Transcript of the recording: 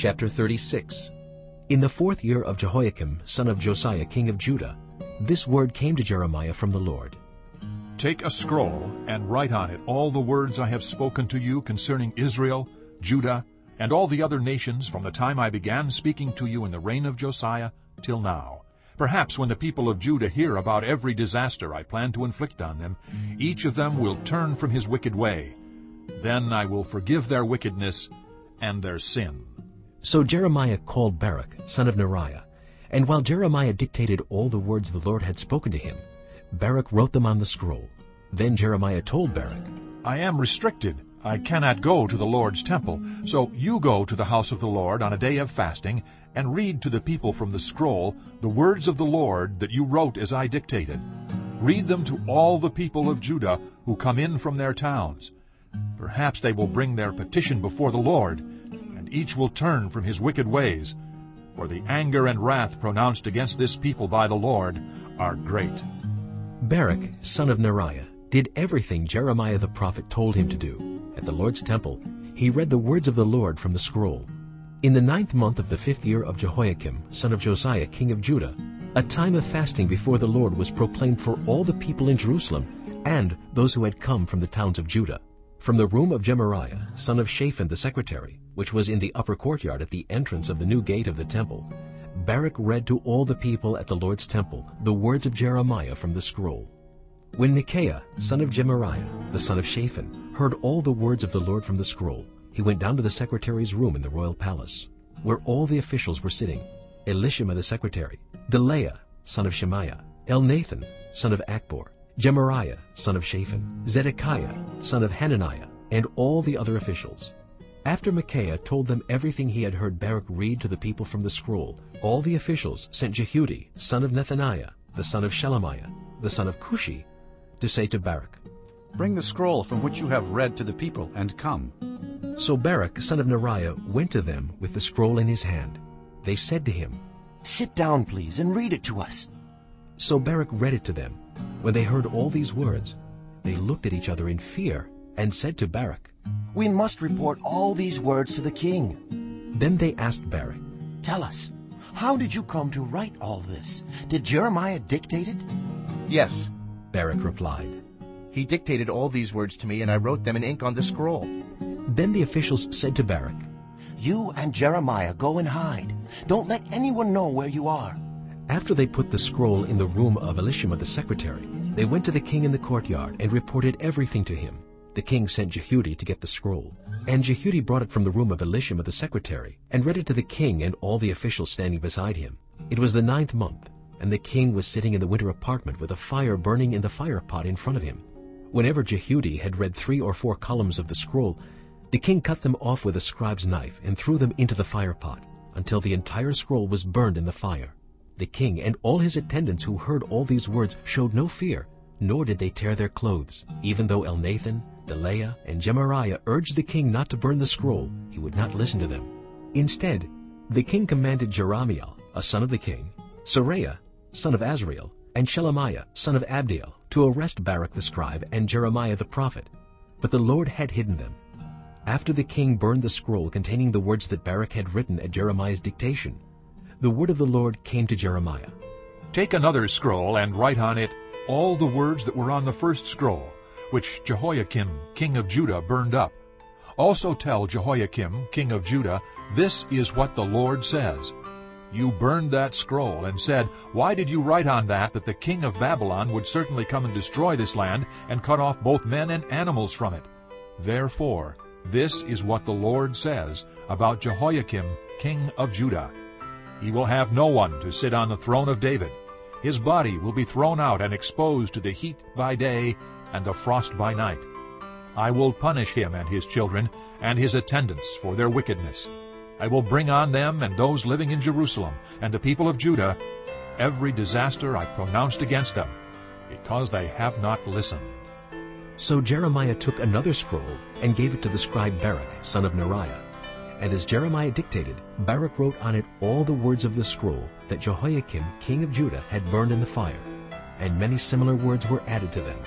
Chapter 36 In the fourth year of Jehoiakim, son of Josiah, king of Judah, this word came to Jeremiah from the Lord. Take a scroll and write on it all the words I have spoken to you concerning Israel, Judah, and all the other nations from the time I began speaking to you in the reign of Josiah till now. Perhaps when the people of Judah hear about every disaster I plan to inflict on them, each of them will turn from his wicked way. Then I will forgive their wickedness and their sin. So Jeremiah called Baruch, son of Neriah, and while Jeremiah dictated all the words the Lord had spoken to him, Baruch wrote them on the scroll. Then Jeremiah told Baruch, I am restricted. I cannot go to the Lord's temple. So you go to the house of the Lord on a day of fasting, and read to the people from the scroll the words of the Lord that you wrote as I dictated. Read them to all the people of Judah who come in from their towns. Perhaps they will bring their petition before the Lord, each will turn from his wicked ways. For the anger and wrath pronounced against this people by the Lord are great. Baruch, son of Neriah, did everything Jeremiah the prophet told him to do. At the Lord's temple, he read the words of the Lord from the scroll. In the ninth month of the fifth year of Jehoiakim, son of Josiah, king of Judah, a time of fasting before the Lord was proclaimed for all the people in Jerusalem and those who had come from the towns of Judah. From the room of Gemariah, son of Shaphan the secretary, which was in the upper courtyard at the entrance of the new gate of the temple, Baruch read to all the people at the Lord's temple the words of Jeremiah from the scroll. When Micaiah, son of Gemariah, the son of Shaphan, heard all the words of the Lord from the scroll, he went down to the secretary's room in the royal palace, where all the officials were sitting, Elishama the secretary, Delaiah, son of Shemaiah, Elnathan, son of Achbor, Gemariah, son of Shaphan, Zedekiah, son of Hananiah, and all the other officials. After Micaiah told them everything he had heard Baruch read to the people from the scroll, all the officials sent Jehudi, son of Nethaniah, the son of Shelemiah, the son of Cushi, to say to Baruch, Bring the scroll from which you have read to the people, and come. So Baruch, son of Neriah, went to them with the scroll in his hand. They said to him, Sit down, please, and read it to us. So Baruch read it to them. When they heard all these words, they looked at each other in fear and said to Baruch, We must report all these words to the king. Then they asked Baruch, Tell us, how did you come to write all this? Did Jeremiah dictate it? Yes, Baruch replied. he dictated all these words to me, and I wrote them in ink on the scroll. Then the officials said to Baruch, You and Jeremiah go and hide. Don't let anyone know where you are. After they put the scroll in the room of Elishama the secretary, they went to the king in the courtyard and reported everything to him. The king sent Jehudi to get the scroll. And Jehudi brought it from the room of Elishama the secretary, and read it to the king and all the officials standing beside him. It was the ninth month, and the king was sitting in the winter apartment with a fire burning in the fire pot in front of him. Whenever Jehudi had read three or four columns of the scroll, the king cut them off with a scribe's knife and threw them into the fire pot, until the entire scroll was burned in the fire. The king and all his attendants who heard all these words showed no fear, nor did they tear their clothes. Even though Elnathan, Delaiah, and Gemariah urged the king not to burn the scroll, he would not listen to them. Instead, the king commanded Jerahmeel, a son of the king, Seraiah, son of Azriel, and Shelemiah, son of Abdiel, to arrest Baruch the scribe and Jeremiah the prophet. But the Lord had hidden them. After the king burned the scroll containing the words that Baruch had written at Jeremiah's dictation, the word of the Lord came to Jeremiah. Take another scroll and write on it all the words that were on the first scroll, which Jehoiakim, king of Judah, burned up. Also tell Jehoiakim, king of Judah, this is what the Lord says. You burned that scroll and said, Why did you write on that that the king of Babylon would certainly come and destroy this land and cut off both men and animals from it? Therefore, this is what the Lord says about Jehoiakim, king of Judah. He will have no one to sit on the throne of David. His body will be thrown out and exposed to the heat by day and the frost by night. I will punish him and his children and his attendants for their wickedness. I will bring on them and those living in Jerusalem and the people of Judah every disaster I pronounced against them, because they have not listened. So Jeremiah took another scroll and gave it to the scribe Baruch, son of Neriah. And as Jeremiah dictated, Baruch wrote on it all the words of the scroll that Jehoiakim, king of Judah, had burned in the fire, and many similar words were added to them.